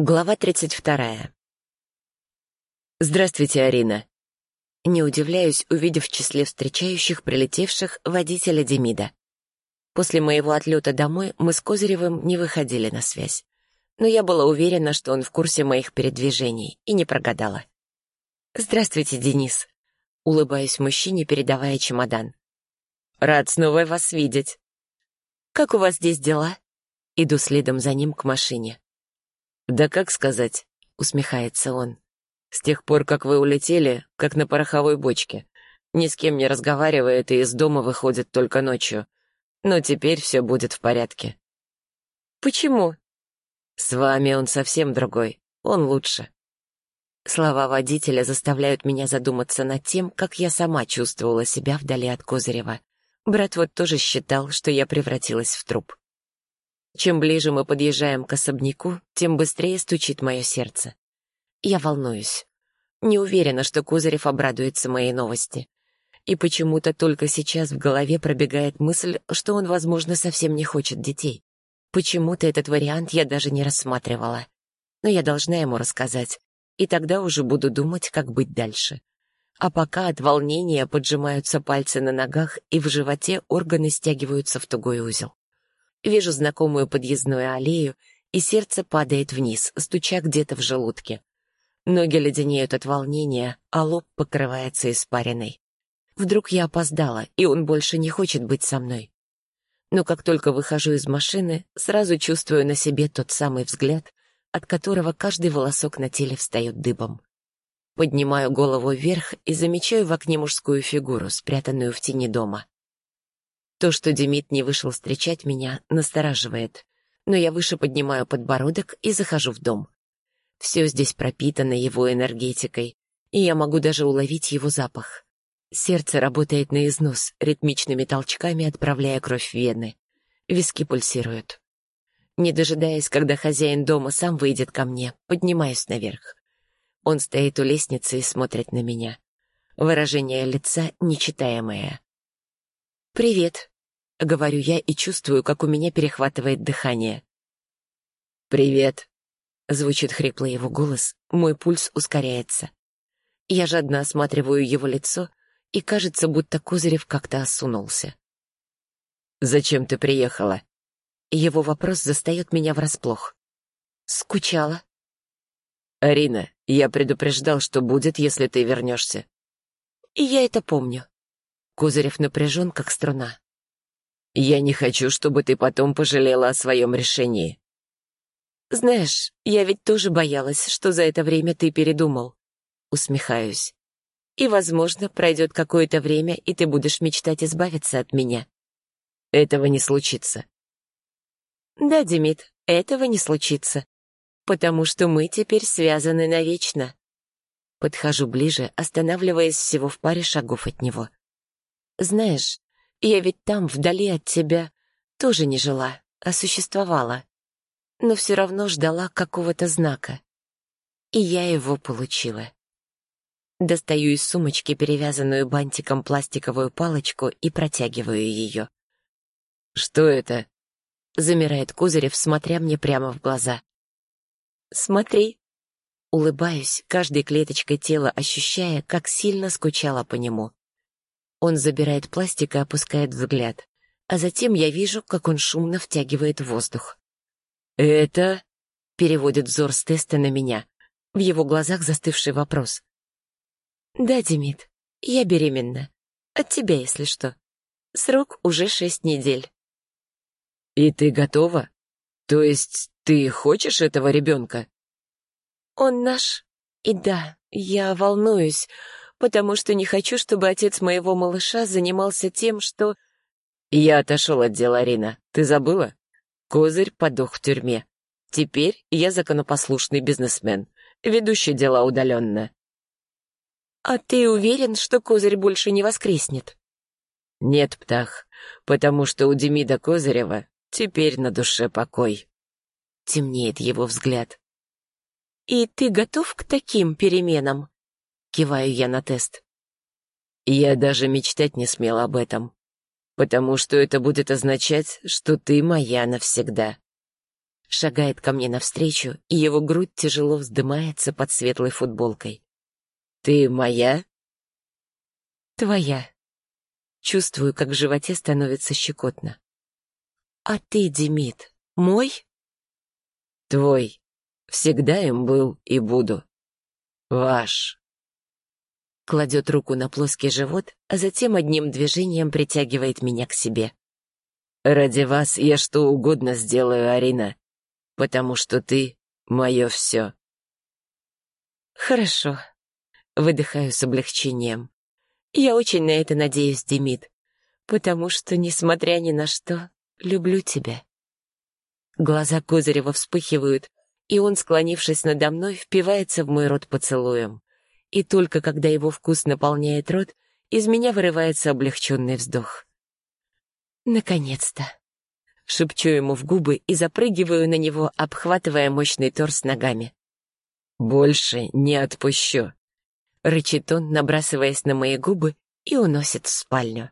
Глава 32. Здравствуйте, Арина. Не удивляюсь, увидев в числе встречающих прилетевших водителя Демида. После моего отлета домой мы с Козыревым не выходили на связь. Но я была уверена, что он в курсе моих передвижений, и не прогадала. «Здравствуйте, Денис», — улыбаюсь мужчине, передавая чемодан. «Рад снова вас видеть». «Как у вас здесь дела?» Иду следом за ним к машине. «Да как сказать?» — усмехается он. «С тех пор, как вы улетели, как на пороховой бочке. Ни с кем не разговаривает и из дома выходит только ночью. Но теперь все будет в порядке». «Почему?» «С вами он совсем другой. Он лучше». Слова водителя заставляют меня задуматься над тем, как я сама чувствовала себя вдали от Козырева. Брат вот тоже считал, что я превратилась в труп. Чем ближе мы подъезжаем к особняку, тем быстрее стучит мое сердце. Я волнуюсь. Не уверена, что Козырев обрадуется моей новости. И почему-то только сейчас в голове пробегает мысль, что он, возможно, совсем не хочет детей. Почему-то этот вариант я даже не рассматривала. Но я должна ему рассказать, и тогда уже буду думать, как быть дальше. А пока от волнения поджимаются пальцы на ногах, и в животе органы стягиваются в тугой узел. Вижу знакомую подъездную аллею, и сердце падает вниз, стуча где-то в желудке. Ноги леденеют от волнения, а лоб покрывается испариной. Вдруг я опоздала, и он больше не хочет быть со мной. Но как только выхожу из машины, сразу чувствую на себе тот самый взгляд, от которого каждый волосок на теле встает дыбом. Поднимаю голову вверх и замечаю в окне мужскую фигуру, спрятанную в тени дома. То, что Демид не вышел встречать меня, настораживает. Но я выше поднимаю подбородок и захожу в дом. Все здесь пропитано его энергетикой, и я могу даже уловить его запах. Сердце работает на износ, ритмичными толчками отправляя кровь в вены. Виски пульсируют. Не дожидаясь, когда хозяин дома сам выйдет ко мне, поднимаюсь наверх. Он стоит у лестницы и смотрит на меня. Выражение лица нечитаемое. «Привет», — говорю я и чувствую, как у меня перехватывает дыхание. «Привет», — звучит хриплый его голос, мой пульс ускоряется. Я жадно осматриваю его лицо, и кажется, будто Козырев как-то осунулся. «Зачем ты приехала?» Его вопрос застает меня врасплох. «Скучала?» «Арина, я предупреждал, что будет, если ты вернешься». «И я это помню. Козырев напряжен, как струна. «Я не хочу, чтобы ты потом пожалела о своем решении». «Знаешь, я ведь тоже боялась, что за это время ты передумал». Усмехаюсь. «И, возможно, пройдет какое-то время, и ты будешь мечтать избавиться от меня». «Этого не случится». «Да, Демид, этого не случится. Потому что мы теперь связаны навечно». Подхожу ближе, останавливаясь всего в паре шагов от него. Знаешь, я ведь там, вдали от тебя, тоже не жила, а существовала. Но все равно ждала какого-то знака. И я его получила. Достаю из сумочки перевязанную бантиком пластиковую палочку и протягиваю ее. «Что это?» — замирает Кузырев, смотря мне прямо в глаза. «Смотри». Улыбаюсь, каждой клеточкой тела ощущая, как сильно скучала по нему. Он забирает пластик и опускает взгляд. А затем я вижу, как он шумно втягивает воздух. «Это...» — переводит взор с теста на меня. В его глазах застывший вопрос. «Да, Демид, я беременна. От тебя, если что. Срок уже шесть недель». «И ты готова? То есть ты хочешь этого ребенка?» «Он наш. И да, я волнуюсь, потому что не хочу, чтобы отец моего малыша занимался тем, что... Я отошел от дела, Арина. Ты забыла? Козырь подох в тюрьме. Теперь я законопослушный бизнесмен, ведущий дела удаленно. А ты уверен, что Козырь больше не воскреснет? Нет, Птах, потому что у Демида Козырева теперь на душе покой. Темнеет его взгляд. И ты готов к таким переменам? Киваю я на тест. Я даже мечтать не смел об этом, потому что это будет означать, что ты моя навсегда. Шагает ко мне навстречу, и его грудь тяжело вздымается под светлой футболкой. «Ты моя?» «Твоя». Чувствую, как в животе становится щекотно. «А ты, Демид, мой?» «Твой. Всегда им был и буду. Ваш». Кладет руку на плоский живот, а затем одним движением притягивает меня к себе. «Ради вас я что угодно сделаю, Арина, потому что ты — мое все». «Хорошо», — выдыхаю с облегчением. «Я очень на это надеюсь, Демид, потому что, несмотря ни на что, люблю тебя». Глаза Козырева вспыхивают, и он, склонившись надо мной, впивается в мой рот поцелуем. И только когда его вкус наполняет рот, из меня вырывается облегченный вздох. «Наконец-то!» Шепчу ему в губы и запрыгиваю на него, обхватывая мощный торс ногами. «Больше не отпущу!» Рычит он, набрасываясь на мои губы, и уносит в спальню.